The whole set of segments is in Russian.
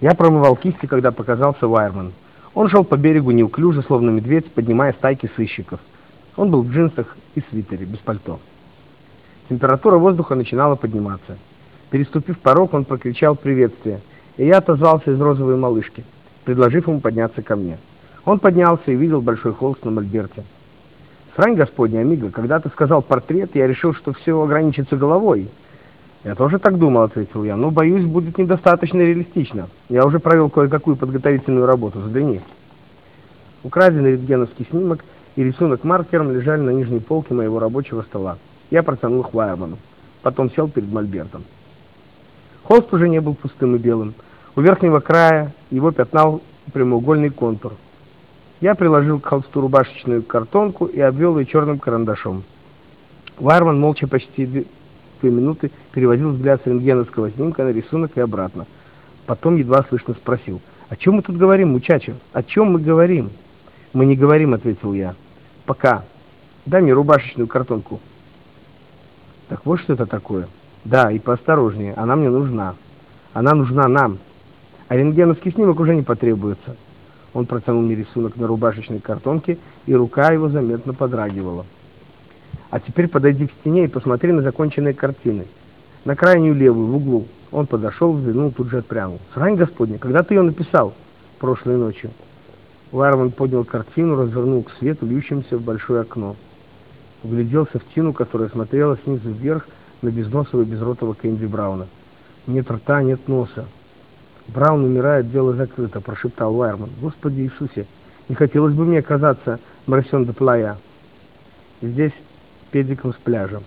Я промывал кисти, когда показался Вайерман. Он шел по берегу неуклюже, словно медведь, поднимая стайки сыщиков. Он был в джинсах и свитере, без пальто. Температура воздуха начинала подниматься. Переступив порог, он прокричал приветствие, и я отозвался из розовой малышки, предложив ему подняться ко мне. Он поднялся и видел большой холст на мольберте. «Срань Господня, Амиго, когда ты сказал портрет, я решил, что все ограничится головой». «Я тоже так думал», — ответил я, — «но, боюсь, будет недостаточно реалистично. Я уже провел кое-какую подготовительную работу. Взгляни». Украденный рентгеновский снимок и рисунок маркером лежали на нижней полке моего рабочего стола. Я протянул их Вайерману. Потом сел перед мольбертом. Холст уже не был пустым и белым. У верхнего края его пятнал прямоугольный контур. Я приложил к холсту рубашечную картонку и обвел ее черным карандашом. Вайерман молча почти две минуты переводил взгляд с рентгеновского снимка на рисунок и обратно. Потом едва слышно спросил, «О чем мы тут говорим, мучачо? О чем мы говорим?» «Мы не говорим», — ответил я. «Пока. Дай мне рубашечную картонку». «Так вот что это такое?» «Да, и поосторожнее. Она мне нужна. Она нужна нам. А рентгеновский снимок уже не потребуется». Он протянул мне рисунок на рубашечной картонке, и рука его заметно подрагивала. А теперь подойди к стене и посмотри на законченные картины. На крайнюю левую, в углу. Он подошел, взглянул, тут же отпрянул. Срань Господня, когда ты ее написал? Прошлой ночью. Вайерман поднял картину, развернул к свету, льющимся в большое окно. Угляделся в тину, которая смотрела снизу вверх на безносого и безротого Кэнди Брауна. Нет рта, нет носа. Браун умирает, дело закрыто, прошептал Вайерман. Господи Иисусе, не хотелось бы мне оказаться Марсен де Плая. Здесь педиком с пляжа,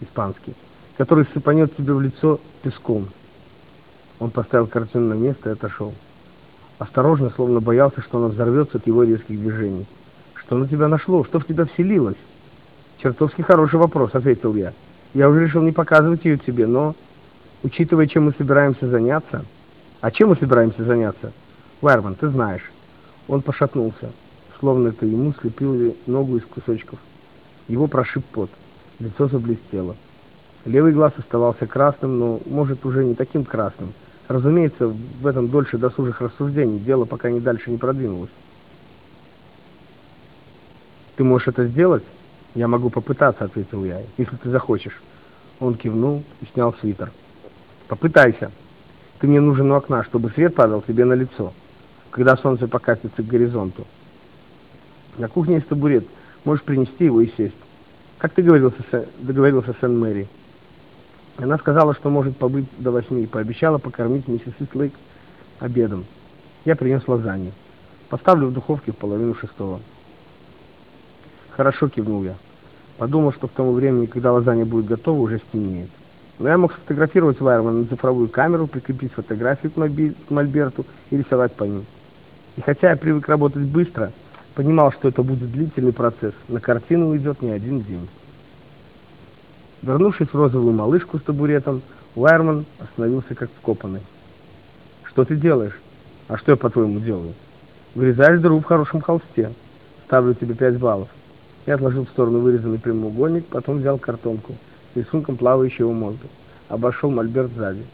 испанский, который сыпанет тебе в лицо песком. Он поставил картину на место и отошел. Осторожно, словно боялся, что она взорвется от его резких движений. «Что на тебя нашло? Что в тебя вселилось?» «Чертовски хороший вопрос», — ответил я. «Я уже решил не показывать ее тебе, но, учитывая, чем мы собираемся заняться...» «А чем мы собираемся заняться?» «Вайерман, ты знаешь». Он пошатнулся, словно это ему слепили ногу из кусочков. Его прошиб пот. Лицо заблестело. Левый глаз оставался красным, но, может, уже не таким красным. Разумеется, в этом дольше досужих рассуждений. Дело пока не дальше не продвинулось. «Ты можешь это сделать?» «Я могу попытаться», — ответил я, — «если ты захочешь». Он кивнул и снял свитер. «Попытайся. Ты мне нужен у окна, чтобы свет падал тебе на лицо, когда солнце покатится к горизонту. На кухне есть табурет. Можешь принести его и сесть. Как ты договорился с, договорился с Энн Мэри? Она сказала, что может побыть до восьми, и пообещала покормить миссис Итлейк обедом. Я принес лазанью. Поставлю в духовке в половину шестого. Хорошо, кивнул я. Подумал, что к тому времени, когда лазанья будет готова, уже стемнеет. Но я мог сфотографировать Вайермана на цифровую камеру, прикрепить фотографию к мольберту и рисовать по ним. И хотя я привык работать быстро, Понимал, что это будет длительный процесс. На картину уйдет не один день. Вернувшись в розовую малышку с табуретом, Уайерман остановился как вкопанный. «Что ты делаешь?» «А что я, по-твоему, делаю?» «Вырезаешь дыру в хорошем холсте. Ставлю тебе пять баллов». Я отложил в сторону вырезанный прямоугольник, потом взял картонку с рисунком плавающего мозга. Обошел мольберт сзади.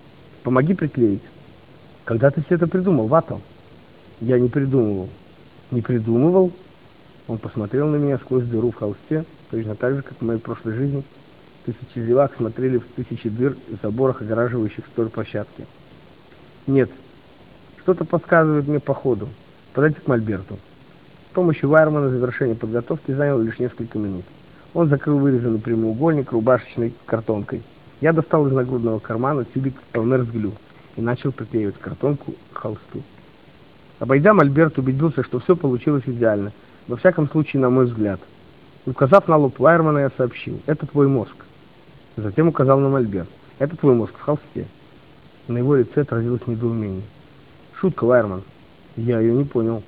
«Помоги приклеить». «Когда ты все это придумал, Ватл?» «Я не придумывал. Не придумывал. Он посмотрел на меня сквозь дыру в холсте, точно так же, как в моей прошлой жизни. Тысячи зевак смотрели в тысячи дыр в заборах, огораживающих площадки. Нет, что-то подсказывает мне по ходу. Подойти к Мольберту. С помощью Вайермана завершение подготовки заняло лишь несколько минут. Он закрыл вырезанный прямоугольник рубашечной картонкой. Я достал из нагрудного кармана тюбик Элмерсглю и начал приклеивать картонку к холсту. Обойдя Мольберт убедился, что все получилось идеально, во всяком случае, на мой взгляд. Указав на лоб Вайермана, я сообщил, это твой мозг. Затем указал на Мольберт, это твой мозг в холсте. На его лице отразилось недоумение. Шутка, Вайерман. Я ее не понял.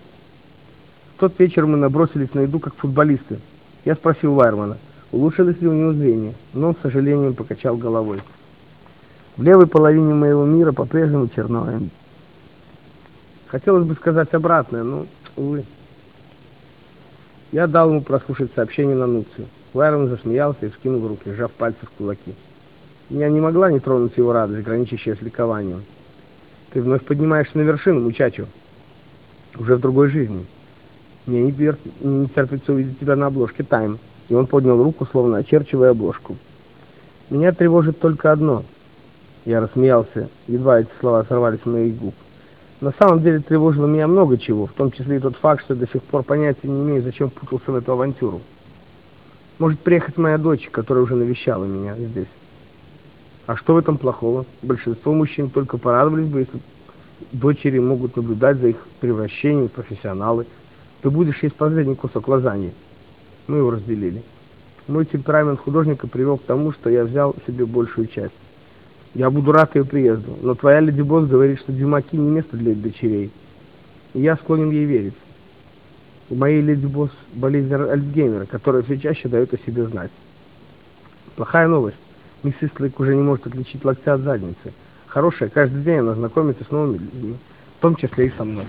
В тот вечер мы набросились на еду, как футболисты. Я спросил Вайермана, улучшилось ли у него зрение, но он, с сожалением, покачал головой. В левой половине моего мира по-прежнему черное Хотелось бы сказать обратное, но, увы. Я дал ему прослушать сообщение на Нуцию. Лайрон засмеялся и вскинул руки, сжав пальцы в кулаки. Я не могла не тронуть его радость, граничащая с ликованием. Ты вновь поднимаешься на вершину, мучачо. Уже в другой жизни. Мне не, тер... не терпится увидеть тебя на обложке «Тайм». И он поднял руку, словно очерчивая обложку. Меня тревожит только одно. Я рассмеялся, едва эти слова сорвались с моих губ. На самом деле тревожило меня много чего, в том числе и тот факт, что до сих пор понятия не имею, зачем путался в эту авантюру. Может приехать моя дочь, которая уже навещала меня здесь. А что в этом плохого? Большинство мужчин только порадовались бы, если дочери могут наблюдать за их превращением в профессионалы. Ты будешь есть последний кусок лазаньи. Мы его разделили. Мой темперамент художника привел к тому, что я взял себе большую часть. Я буду рад ее приезду, но твоя леди Босс говорит, что Дюмаки не место для дочерей. И я склонен ей верить. У моей леди Босс болезнь Альцгеймера, которая все чаще дает о себе знать. Плохая новость. Мисс Истлейк уже не может отличить локтя от задницы. Хорошая, каждый день она знакомится с новыми людьми, в том числе и со мной.